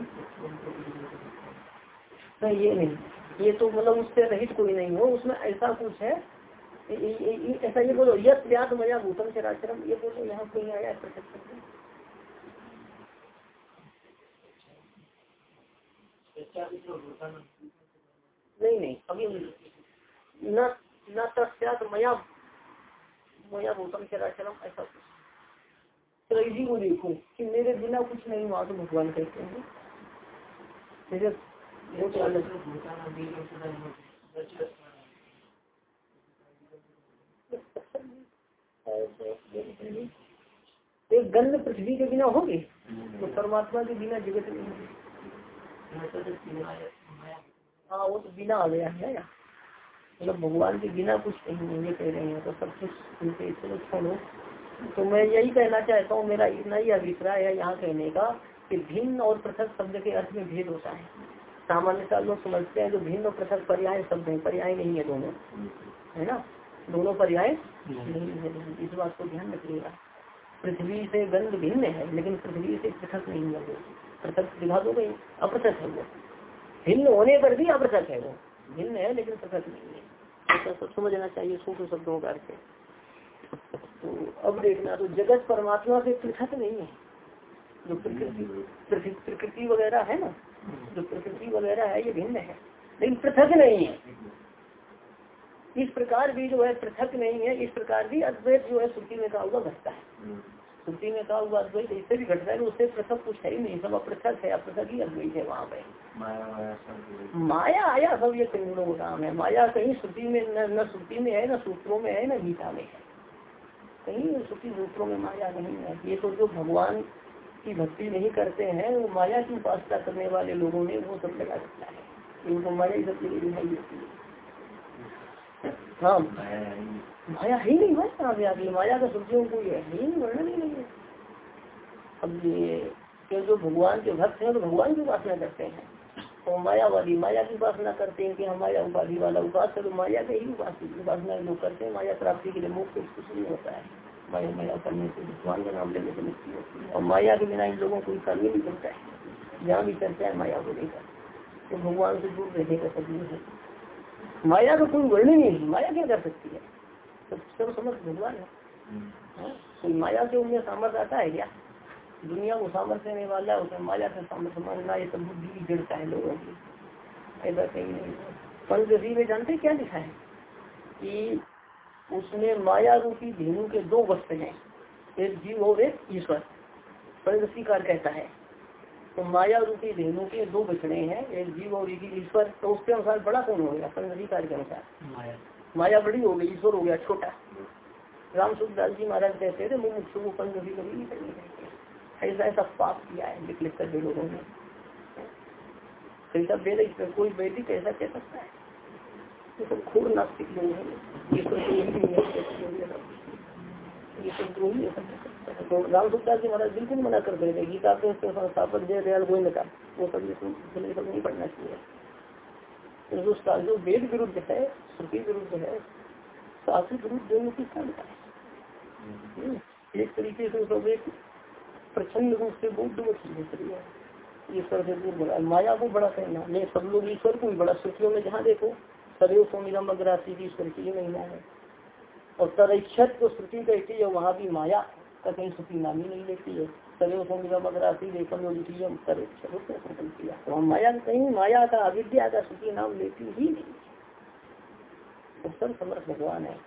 नहीं ये नहीं। ये तो मतलब उससे रहित कोई नहीं हो उसमें ऐसा कुछ है। ऐसा ये बोलो यश व्यास मया भूतम चराचरम ये बोलो यहाँ कोई आया है प्रत्यक्ष नहीं नहीं। अभी न न तस्यात मया मया भूतम चराचरम ऐसा कुछ। तो इसी को देखो, कि मेरे बिना कुछ नहीं हुआ तो भगवान कहते हैं। एक गंध पृथ्वी के बिना होगी? तो परमात्मा के बिना जगत नहीं होगी। हाँ वो तो बिना आ गया है मतलब भगवान के बिना कुछ नहीं ये कह रहे हैं तो सब कुछ उनके चलो छोड़ो। तो मैं यही कहना चाहता हूँ, मेरा इतना ही अभिप्राय है यहाँ कहने का कि भिन्न और पृथक शब्द के अर्थ में भेद होता है। सामान्यतः लोग समझते हैं जो भिन्न और पृथक पर्याय शब्द है, पर्याय नहीं है दोनों, है ना? दोनों पर्याय नहीं है इस बात को ध्यान रखिएगा। पृथ्वी से गंध भिन्न है, लेकिन पृथ्वी से पृथक नहीं है वो। पृथक दिखा दो गई अपृथक है वो। भिन्न होने पर भी अपृथक है वो। भिन्न है, लेकिन पृथक नहीं है। ऐसा सब समझना चाहिए सूक्ष्म शब्दों का अर्थ तो अब देखना तो जगत परमात्मा से पृथक नहीं है। जो प्रकृति प्रकृति वगैरह है ना, जो प्रकृति वगैरह है, ये भिन्न है। लेकिन पृथक नहीं है। इस प्रकार भी जो है पृथक नहीं है, इस प्रकार भी अद्वैत जो है श्रुति में कहा हुआ घटता है। श्रुति में कहा हुआ अद्वैत इससे भी घटता है उससे पृथक कुछ है ही नहीं। सब अपृथक है अपृथक ही अद्वैत है वहाँ पे। माया आया सब ये त्रिगुणों का काम है। माया कहीं श्रुति में न श्रुति में है न सूत्रों में है न गीता में है। कहीं श्रुति सूत्रों में माया नहीं है। ये तो जो भगवान की भक्ति नहीं करते हैं वो माया की उपासना करने वाले लोगों ने वो सब लगा सकता है। उनको माया ही सबसे बड़ी दिखाई देती है हाँ माया ही नहीं है कहाँ पे माया का श्रुतियों को है ही वर्णन ही नहीं है। अब ये जो भगवान के भक्त हैं तो भगवान की उपासना करते हैं। तो मायावादी, माया की उपासना करते हैं कि हम माया उपाधि वाला उपास है तो माया का ही उपासना लोग करते हैं, माया प्राप्ति के लिए मुक्त कुछ नहीं होता है। माया माया करने से भगवान का नाम लेने से मुक्ति होती है। और माया के बिना इन लोगों को करने नहीं करता है। जहाँ भी चर्चा है, माया को लेकर। तो भगवान से दूर रहने का सब है। माया का कोई वर्ण नहीं है माया क्या कर सकती है? सब सब समझ भगवान है। हाँ? कोई माया से उन्हें सामर्थ्य आता है क्या? दुनिया को सामर्थ्य देने वाला उसमें माया से सामर्थ्य मानना ये सब बुद्धि की जड़ता है लोगों की। ऐसा कहीं नहीं पंचदशी में जानते क्या लिखा है? कि उसमें माया रूपी धेनु के दो वस्त्र हैं। एक जीव और एक ईश्वर। पंचदशीकार कहता है। तो माया रूपी धेनु के दो बछड़े हैं एक जीव और एक ईश्वर। तो उसके अनुसार बड़ा कौन हो गया पंचदशीकार के अनुसार। माया बड़ी हो गई, ईश्वर हो गया, छोटा। राम सुखदास जी महाराज कहते थे मुमुक्षु को पंचदशी कभी नहीं करनी ऐसा ऐसा पाप किया है लिख लिख कर लोगों ने। ऐसा वेद कोई वैदिक ऐसा कह सकता है। ये सब खूब नास्तिक लोग हैं। ये सब ये सब द्रोही तो राम सुखदास जी महाराज बिल्कुल मना कर दे रहे गीता के संस्थापक जय दयाल गोविंद का, वो सब ये सब नहीं पढ़ना चाहिए। उसका जो वेद विरुद्ध है श्रुति विरुद्ध है शास्त्र विरुद्ध दोनों की क्षमता है। एक तरीके से सब एक प्रचंड रूप से बहुत दूर चीज़ है। ईश्वर से दूर बड़ा माया को बड़ा कहना। नहीं सब लोग ईश्वर को भी बड़ा श्रुतियों में जहाँ देखो सदैव सोमिरम अग्रासी की ईश्वर की महिमा है। और तरीक्षत को श्रुति कहती है वहाँ भी माया का कहीं श्रुति नाम ही नहीं लेती है। देखम योजियम तरीक्षिया तो माया कहीं, माया का, अविद्या का श्रुति नाम लेती ही नहीं। तो समर्थ भगवान है।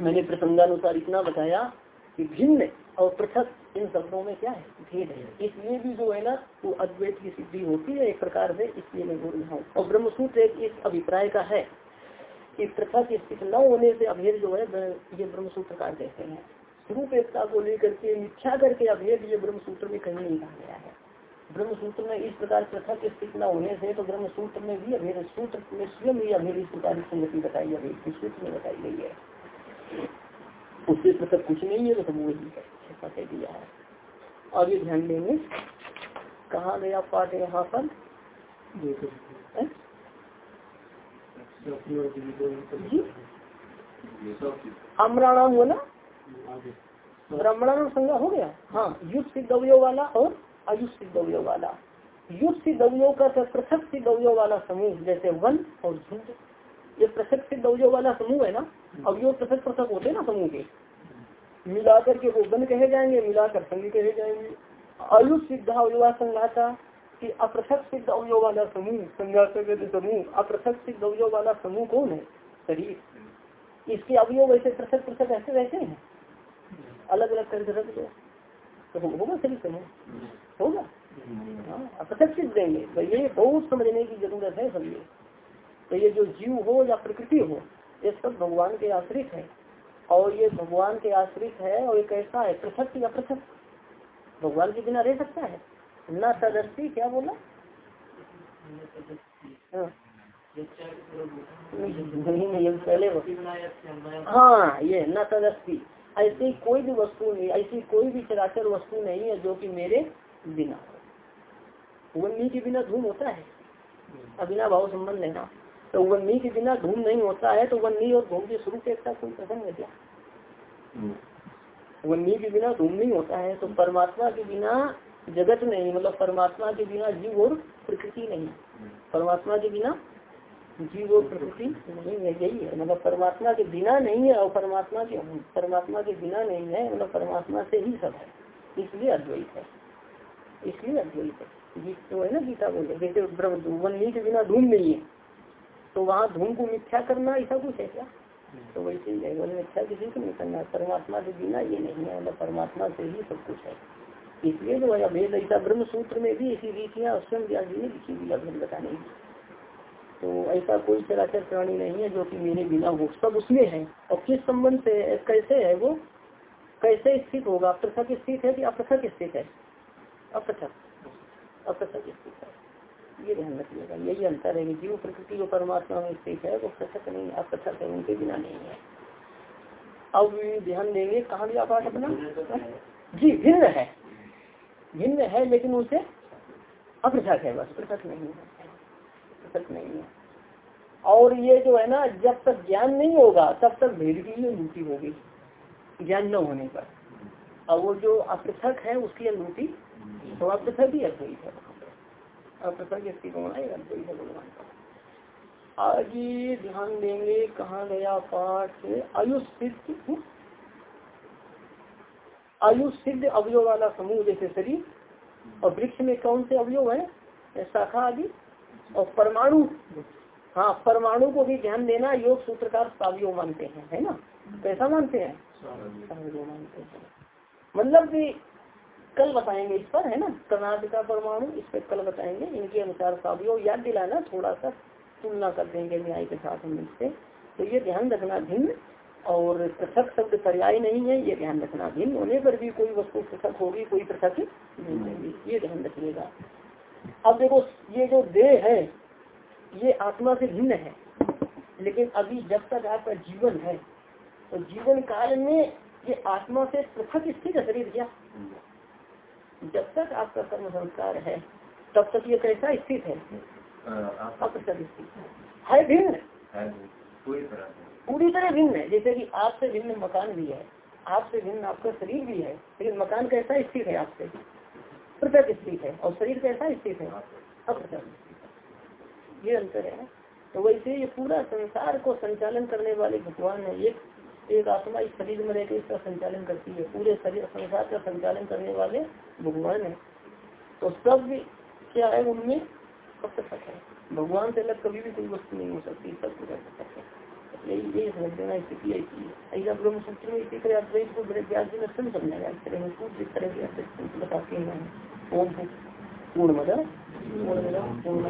मैंने प्रसंगानुसार इतना बताया कि भिन्न और पृथक इन शब्दों में क्या है? भेद है। इसलिए भी जो है ना, वो अद्वैत की सिद्धि होती है एक प्रकार से, इसलिए मैं बोल रहा हूँ। और ब्रह्मसूत्र एक इस अभिप्राय का है कि पृथक स्थित न होने से अभेद जो है ये ब्रह्मसूत्रकार कहते हैं। एकता को लेकर के मिथ्या करके अभेद ये ब्रह्मसूत्र में कहीं नहीं कहा गया है। ब्रह्मसूत्र में इस प्रकार पृथक स्थित न होने से तो ब्रह्मसूत्र में भी अभेद सूत्र में स्वयं ही अभेद इस प्रकार की संगति बताई अभेद की सूत्र में बताई गई है। उससे पृथक कुछ नहीं है तो सब वही है ऐसा कह दिया है। आगे ध्यान देंगे कहा गया पाठ यहाँ पर? अमराणाम हुआ ना? ब्राह्मणानुम संज्ञा हो गया? हाँ। युद्ध सिद्धव्यो वाला और अयुष सिद्धव्यो वाला। युद्ध सिद्धव्यो का तो पृथक सिद्धव्यो वाला समूह जैसे वन और झुंड। ये पृथक सिद्धव्यो वाला समूह है ना? अब यो पृथक पृथक होते ना समूह के। मिलाकर के वो वन कहे जाएँगे मिलाकर संघ कहे जाएँगे। आयुष सिद्ध अवयवा संघाता की अपृथक सिद्ध अवयव वाला समूह संघात समूह अपृथक सिद्ध अवयव वाला समूह कौन है? शरीर। इसके अवयव ऐसे पृथक पृथक ऐसे रहते हैं। अलग अलग करके रख दो तो होगा शरीर समूह होगा। हाँ अपृथक सिद्ध देंगे। तो ये बहुत समझने की ज़रूरत है ये। तो ये जो जीव हो या प्रकृति हो, ये सब भगवान के आश्रित है। और ये भगवान के आश्रित है और ये कैसा है, पृथक या पृथक। भगवान के बिना रह सकता है। न तदस्ती क्या बोला? हाँ। नहीं नहीं पहले हाँ ये न तदस्ती ऐसी कोई भी वस्तु नहीं ऐसी कोई भी चराचर वस्तु नहीं है जो कि मेरे बिना वन्नी के बिना धूम होता है? अबिना भाव संबंध है ना। तो वन्नी के बिना धूम नहीं होता है तो वन्नी और धूम के शुरू के एक कोई प्रसंग है क्या? वन्नी के बिना धूम नहीं होता है तो परमात्मा के बिना जगत नहीं मतलब परमात्मा के बिना जीव और प्रकृति नहीं। परमात्मा के बिना जीव और प्रकृति नहीं है, यही है। मतलब परमात्मा के बिना नहीं है और परमात्मा के परमात्मा के बिना नहीं है मतलब परमात्मा से ही सब है। इसलिए अद्वैत है। इसलिए अद्वैत है। गीत तो है ना गीता बोले जैसे वन्नी के बिना धूम नहीं है। तो वहाँ धूम को मिथ्या करना ऐसा कुछ है क्या? तो वैसे ही है। मिथ्या किसी को नहीं करना परमात्मा के बिना ये नहीं है। मतलब परमात्मा से ही सब कुछ है। इसलिए जो है भेद ऐसा ब्रह्म सूत्र में भी ऐसी रीतियाँ स्वयं व्यास जी ने लिखी हुई अभेद बताने की। तो ऐसा कोई चराचर प्राणी नहीं है जो कि मेरे बिना हो। सब उसमें है। और किस संबंध से, कैसे है वो? कैसे स्थित होगा? पृथक स्थित है कि अपृथक स्थित है? अपृथक अपृथक स्थित है। ये ध्यान रखिएगा। यही अंतर है कि जीव प्रकृति जो परमात्मा में स्थित है, वो पृथक नहीं अपृथक है उनके बिना नहीं है। अब ध्यान देंगे, कहाँ भी पाठ अपना? जी, भिन्न है। भिन्न है, लेकिन उनसे अपृथक है बस पृथक नहीं है। पृथक नहीं है। और ये जो है ना, जब तक ज्ञान नहीं होगा, तब तक भेद की अनुभूति होगी, ज्ञान न होने पर। और वो जो अपृथक है, उसकी अनुभूति तो अपृथक ही अद्वैत है। अपृथक स्थिति होना है? अद्वैत है भगवान का। आगे ध्यान देंगे कहा गया पाठ आयुष आयु सिद्ध अवयव वाला समूह जैसे शरीर। और वृक्ष में कौन से अवयव है? शाखा आदि। और परमाणु हाँ परमाणु को भी ध्यान देना योग सूत्रकार सावयव मानते हैं, है ना? कैसा मानते हैं? मानते हैं। मतलब कि कल बताएँगे इस पर, है ना? कर्नाटक परमाणु, इस पर कल बताएँगे, इनके अनुसार सावयव याद दिलाना थोड़ा सा तुलना कर देंगे न्याय के साथ हम इससे। तो ये ध्यान रखना भिन्न, और पृथक शब्द पर्याय नहीं है, ये ध्यान रखना भिन्न। होने पर भी कोई वस्तु पृथक होगी, कोई पृथक नहीं होगी। ये ध्यान रखिएगा। अब देखो ये जो देह है ये आत्मा से भिन्न है। लेकिन अभी जब तक आपका जीवन है तो जीवन काल में ये आत्मा से पृथक स्थित है शरीर क्या? जब तक आपका कर्म संस्कार है तब तक ये कैसा स्थित है? स्थित है। भिन्न? पूरी तरह भिन्न है। जैसे कि आपसे भिन्न मकान भी है आपसे भिन्न आपका शरीर भी है लेकिन मकान कैसा स्थित है आपसे? पृथक स्थित है, और शरीर कैसा स्थित है। अपृथक ये अंतर है। तो वैसे ये पूरा संसार को संचालन करने वाले भगवान है। एक एक आत्मा इस शरीर में रहकर इसका संचालन करती है। पूरे शरीर, संसार का संचालन करने वाले भगवान है। तो सब क्या है उनमें? सब अपृथक है। भगवान से अलग कभी भी कोई वस्तु नहीं हो सकती। सब कुछ है। यही ये समझ देना स्थिति ऐसी है। ऐसा ब्रह्म सूत्र में इसी तरह अद्वैत को बड़े व्यास जी ने समझा समझाया इस तरह सूत्र इस तरह के अद्वैत बताते हैं ओम पूर्ण मदर पूर्ण पूर्ण